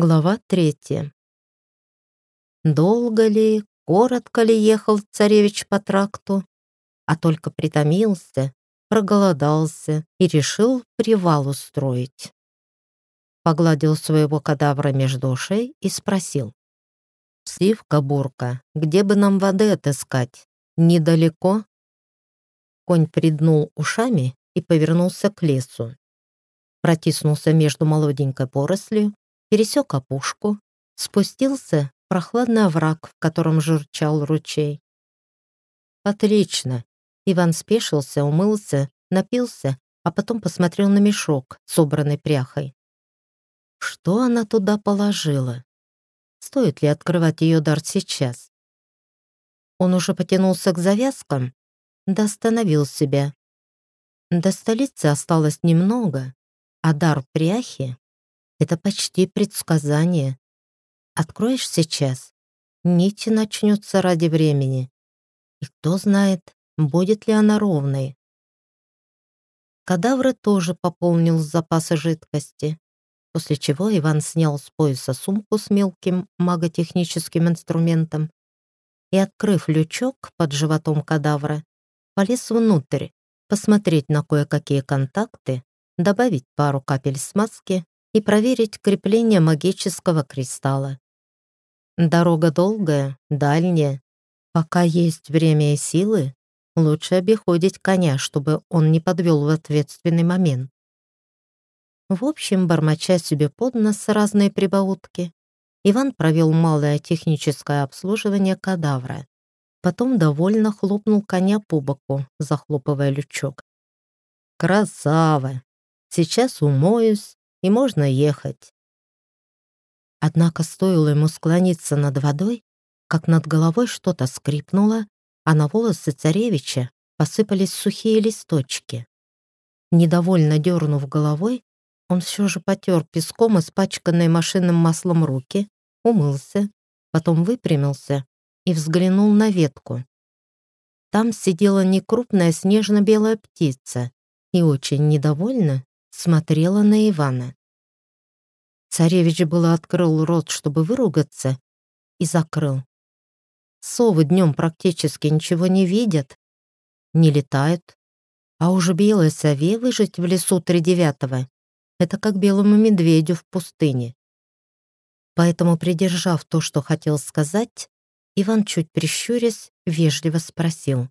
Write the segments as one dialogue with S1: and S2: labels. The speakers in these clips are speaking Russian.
S1: Глава третья. Долго ли, коротко ли ехал царевич по тракту, а только притомился, проголодался и решил привал устроить. Погладил своего кадавра между ушей и спросил. «Сивка-бурка, где бы нам воды отыскать? Недалеко?» Конь приднул ушами и повернулся к лесу. Протиснулся между молоденькой порослью, пересек опушку, спустился в прохладный овраг, в котором журчал ручей. «Отлично!» Иван спешился, умылся, напился, а потом посмотрел на мешок, собранный пряхой. Что она туда положила? Стоит ли открывать ее дар сейчас? Он уже потянулся к завязкам, да остановил себя. До столицы осталось немного, а дар пряхи — это почти предсказание. Откроешь сейчас, нити начнется ради времени. И кто знает, будет ли она ровной. Кадавры тоже пополнил запасы жидкости, после чего Иван снял с пояса сумку с мелким маготехническим инструментом и, открыв лючок под животом кадавра, полез внутрь, посмотреть на кое-какие контакты, добавить пару капель смазки и проверить крепление магического кристалла. Дорога долгая, дальняя. Пока есть время и силы, лучше обиходить коня, чтобы он не подвел в ответственный момент. В общем, бормоча себе под нос разные прибаутки, Иван провел малое техническое обслуживание кадавра. Потом довольно хлопнул коня по боку, захлопывая лючок. «Красава! Сейчас умоюсь, и можно ехать». Однако стоило ему склониться над водой, как над головой что-то скрипнуло, а на волосы царевича посыпались сухие листочки. Недовольно дернув головой, он все же потер песком испачканные машинным маслом руки, умылся, потом выпрямился и взглянул на ветку. Там сидела некрупная снежно-белая птица и очень недовольно смотрела на Ивана. Царевич было открыл рот, чтобы выругаться, и закрыл. Совы днем практически ничего не видят, не летают, а уже белой сове выжить в лесу тридевятого — это как белому медведю в пустыне. Поэтому, придержав то, что хотел сказать, Иван, чуть прищурясь, вежливо спросил.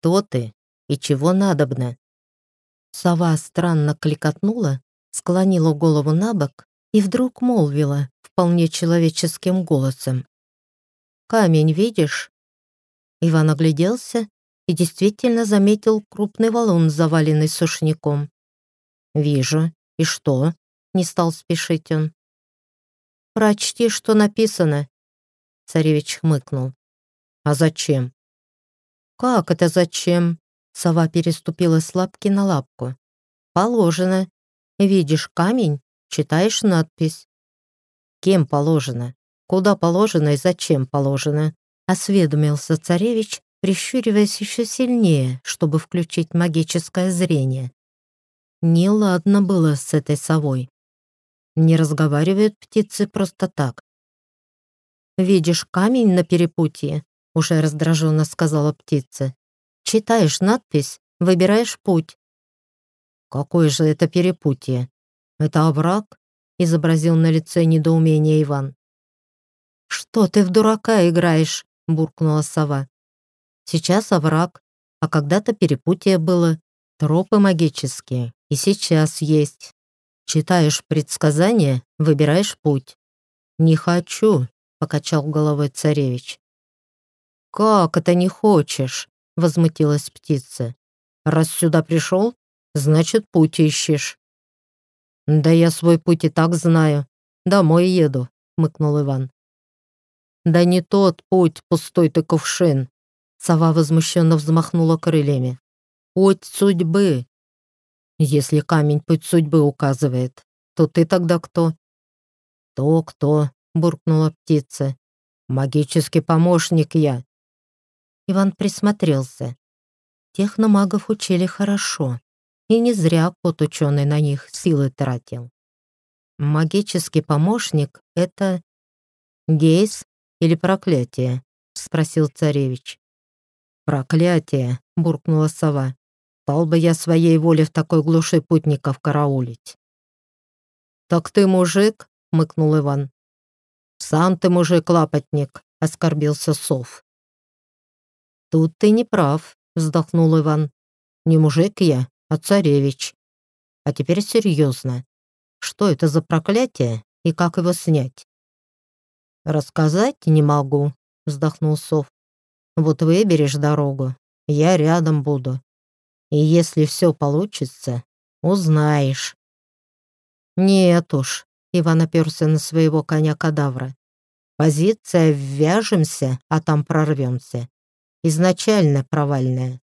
S1: «Кто ты и чего надобно?» Сова странно кликотнула, склонила голову на бок и вдруг молвила вполне человеческим голосом. «Камень видишь?» Иван огляделся и действительно заметил крупный валун, заваленный сушняком. «Вижу. И что?» — не стал спешить он. «Прочти, что написано», Царевич хмыкнул. «А зачем?» «Как это зачем?» Сова переступила с лапки на лапку. «Положено. Видишь камень, читаешь надпись». «Кем положено? Куда положено и зачем положено?» Осведомился царевич, прищуриваясь еще сильнее, чтобы включить магическое зрение. Неладно было с этой совой. Не разговаривают птицы просто так. «Видишь камень на перепутье?» — уже раздраженно сказала птица. «Читаешь надпись, выбираешь путь». «Какое же это перепутье? Это овраг?» — изобразил на лице недоумение Иван. «Что ты в дурака играешь?» — буркнула сова. «Сейчас овраг, а когда-то перепутье было. Тропы магические, и сейчас есть. Читаешь предсказания, выбираешь путь. Не хочу, — покачал головой царевич. «Как это не хочешь?» — возмутилась птица. «Раз сюда пришел, значит, путь ищешь». «Да я свой путь и так знаю. Домой еду», — мыкнул Иван. «Да не тот путь, пустой ты кувшин!» Сова возмущенно взмахнула крыльями. «Путь судьбы!» «Если камень путь судьбы указывает, то ты тогда кто?» «То-кто?» буркнула птица. «Магический помощник я». Иван присмотрелся. Техномагов учили хорошо, и не зря кот ученый на них силы тратил. магический помощник — это гейс или проклятие?» — спросил царевич. «Проклятие!» — буркнула сова. «Пал бы я своей воле в такой глуши путников караулить». «Так ты мужик?» — мыкнул Иван. «Сам ты мужик-лапотник», — оскорбился сов. «Тут ты не прав», — вздохнул Иван. «Не мужик я, а царевич. А теперь серьезно. Что это за проклятие и как его снять?» «Рассказать не могу», — вздохнул сов. «Вот выберешь дорогу, я рядом буду. И если все получится, узнаешь». «Нет уж», — Иван оперся на своего коня-кадавра. «Позиция «ввяжемся, а там прорвемся» изначально провальная.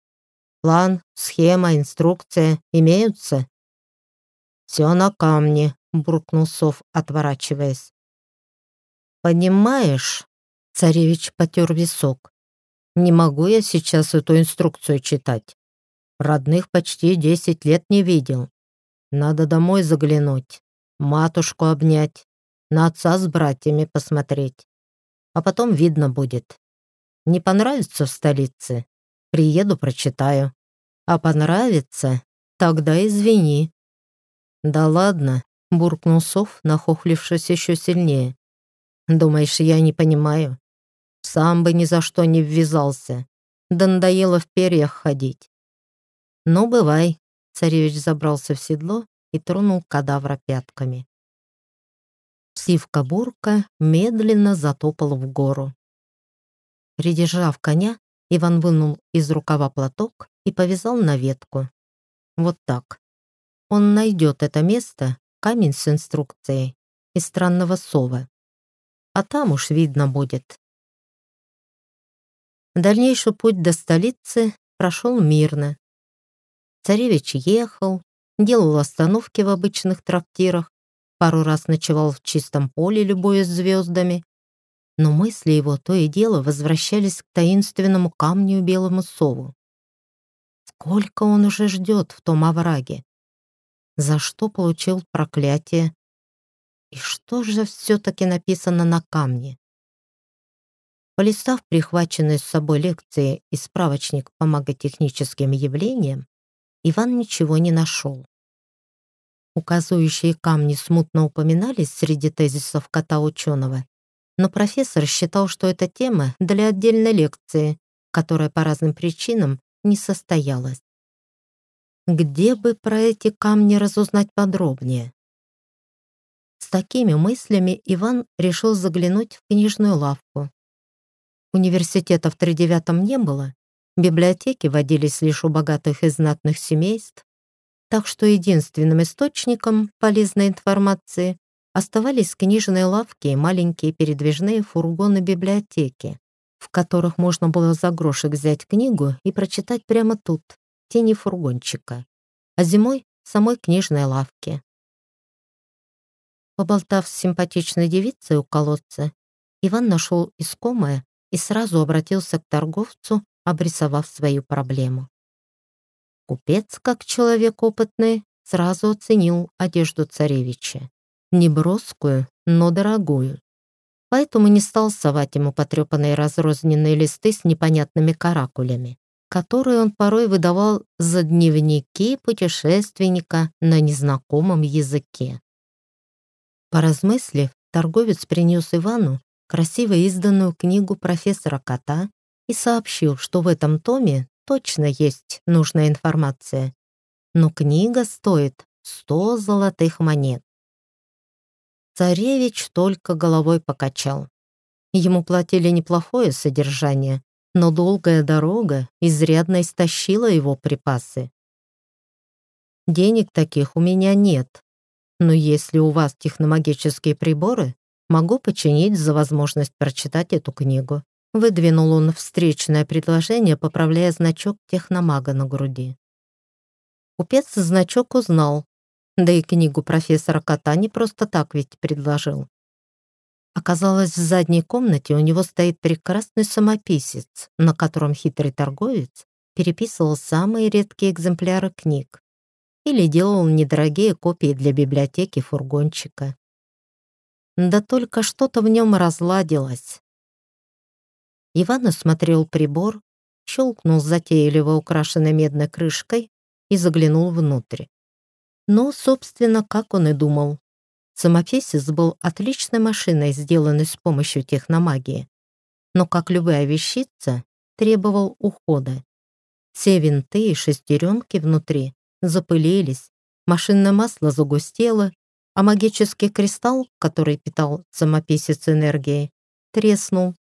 S1: План, схема, инструкция имеются?» «Все на камне», — буркнул Сов, отворачиваясь. «Понимаешь?» — царевич потер висок. «Не могу я сейчас эту инструкцию читать. Родных почти десять лет не видел. Надо домой заглянуть, матушку обнять, на отца с братьями посмотреть. А потом видно будет. Не понравится в столице? Приеду, прочитаю. А понравится? Тогда извини». «Да ладно», — буркнул Сов, нахохлившись еще сильнее. «Думаешь, я не понимаю? Сам бы ни за что не ввязался. Да надоело в перьях ходить». «Ну, бывай», — царевич забрался в седло и тронул кадавра пятками. Сивка-бурка медленно затопал в гору. Придержав коня, Иван вынул из рукава платок и повязал на ветку. Вот так. Он найдет это место, камень с инструкцией и странного сова. А там уж видно будет. Дальнейший путь до столицы прошел мирно. Царевич ехал, делал остановки в обычных трактирах, пару раз ночевал в чистом поле, любуясь звездами, но мысли его то и дело возвращались к таинственному камню белому сову. Сколько он уже ждет в том овраге? За что получил проклятие? И что же все-таки написано на камне? Полистав прихваченные с собой лекции и справочник по маготехническим явлениям, Иван ничего не нашел. Указывающие камни смутно упоминались среди тезисов кота-ученого, но профессор считал, что эта тема для отдельной лекции, которая по разным причинам не состоялась. Где бы про эти камни разузнать подробнее? С такими мыслями Иван решил заглянуть в книжную лавку. Университета в тридевятом не было, библиотеки водились лишь у богатых и знатных семейств, так что единственным источником полезной информации оставались книжные лавки и маленькие передвижные фургоны библиотеки, в которых можно было за грошек взять книгу и прочитать прямо тут, тени фургончика, а зимой — самой книжной лавке. Поболтав с симпатичной девицей у колодца, Иван нашел искомое и сразу обратился к торговцу, обрисовав свою проблему. Купец, как человек опытный, сразу оценил одежду царевича не броскую, но дорогую. Поэтому не стал совать ему потрепанные разрозненные листы с непонятными каракулями, которые он порой выдавал за дневники путешественника на незнакомом языке. Поразмыслив, торговец принес Ивану красиво изданную книгу профессора Кота и сообщил, что в этом томе точно есть нужная информация, но книга стоит 100 золотых монет. Царевич только головой покачал. Ему платили неплохое содержание, но долгая дорога изрядно истощила его припасы. «Денег таких у меня нет, но если у вас техномагические приборы, могу починить за возможность прочитать эту книгу». Выдвинул он встречное предложение, поправляя значок техномага на груди. Купец значок узнал, да и книгу профессора Кота не просто так ведь предложил. Оказалось, в задней комнате у него стоит прекрасный самописец, на котором хитрый торговец переписывал самые редкие экземпляры книг или делал недорогие копии для библиотеки фургончика. Да только что-то в нем разладилось. Иван осмотрел прибор, щелкнул затейливо украшенной медной крышкой и заглянул внутрь. Но, собственно, как он и думал. Самописец был отличной машиной, сделанной с помощью техномагии. Но, как любая вещица, требовал ухода. Все винты и шестеренки внутри запылились, машинное масло загустело, а магический кристалл, который питал самописец энергией, треснул.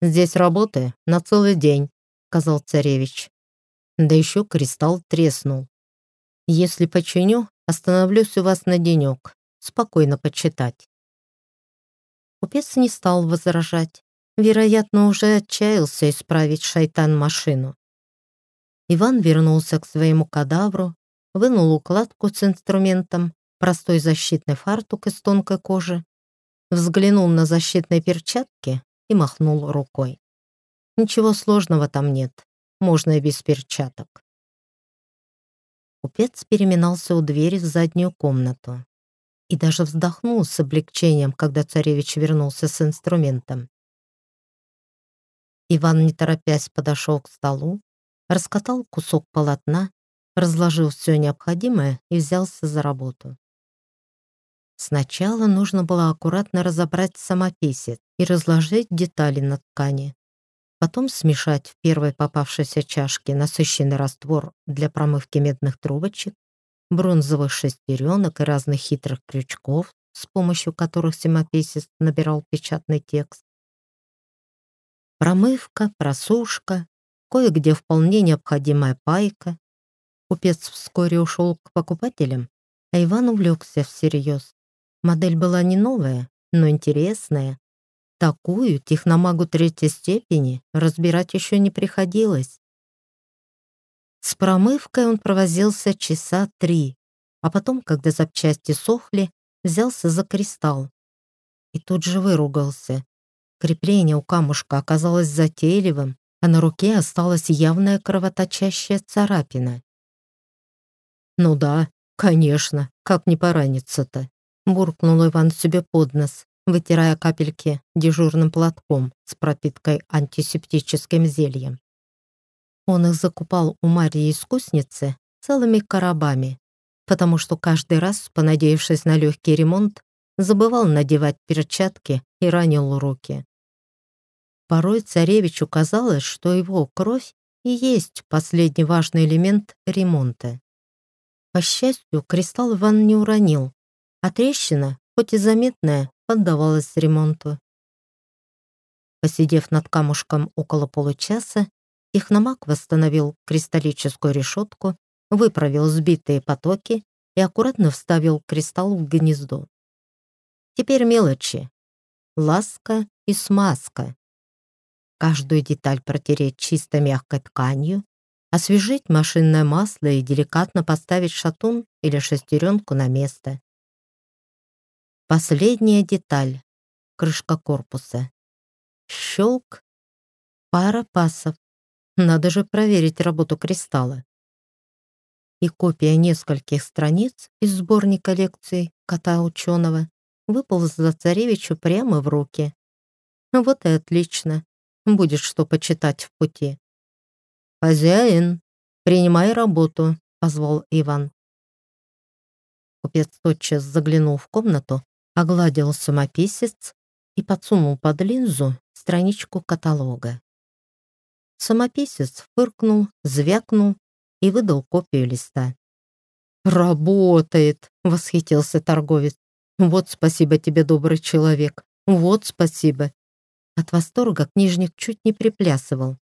S1: «Здесь работы на целый день», — сказал царевич. Да еще кристалл треснул. Если починю, остановлюсь у вас на денек. Спокойно почитать. Купец не стал возражать. Вероятно, уже отчаялся исправить шайтан-машину. Иван вернулся к своему кадавру, вынул укладку с инструментом, простой защитный фартук из тонкой кожи, взглянул на защитные перчатки и махнул рукой. Ничего сложного там нет, можно и без перчаток. Купец переминался у двери в заднюю комнату и даже вздохнул с облегчением, когда царевич вернулся с инструментом. Иван, не торопясь, подошел к столу, раскатал кусок полотна, разложил все необходимое и взялся за работу. Сначала нужно было аккуратно разобрать самописец и разложить детали на ткани. Потом смешать в первой попавшейся чашке насыщенный раствор для промывки медных трубочек, бронзовых шестеренок и разных хитрых крючков, с помощью которых самописец набирал печатный текст. Промывка, просушка, кое-где вполне необходимая пайка. Купец вскоре ушел к покупателям, а Иван увлекся всерьез. Модель была не новая, но интересная, Такую техномагу третьей степени разбирать еще не приходилось. С промывкой он провозился часа три, а потом, когда запчасти сохли, взялся за кристалл. И тут же выругался. Крепление у камушка оказалось затейливым, а на руке осталась явная кровоточащая царапина. «Ну да, конечно, как не пораниться-то?» буркнул Иван себе под нос вытирая капельки дежурным платком с пропиткой антисептическим зельем. Он их закупал у Марии искусницы целыми коробами, потому что каждый раз, понадеявшись на легкий ремонт, забывал надевать перчатки и ранил руки. Порой царевичу казалось, что его кровь и есть последний важный элемент ремонта. По счастью, кристалл Иван не уронил, а трещина, хоть и заметная, поддавалась ремонту. Посидев над камушком около получаса, техномаг восстановил кристаллическую решетку, выправил сбитые потоки и аккуратно вставил кристалл в гнездо. Теперь мелочи. Ласка и смазка. Каждую деталь протереть чисто мягкой тканью, освежить машинное масло и деликатно поставить шатун или шестеренку на место. Последняя деталь. Крышка корпуса. Щелк. Пара пасов. Надо же проверить работу кристалла. И копия нескольких страниц из сборника лекций кота ученого выползла царевичу прямо в руки. Вот и отлично. Будет что почитать в пути. «Хозяин, принимай работу», — позвал Иван. Купец тотчас заглянул в комнату огладил самописец и подсунул под линзу страничку каталога. Самописец фыркнул, звякнул и выдал копию листа. «Работает!» — восхитился торговец. «Вот спасибо тебе, добрый человек! Вот спасибо!» От восторга книжник чуть не приплясывал.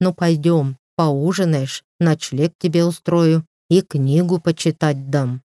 S1: «Ну пойдем, поужинаешь, ночлег тебе устрою и книгу почитать дам».